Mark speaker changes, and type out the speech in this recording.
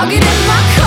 Speaker 1: I'll get in my car.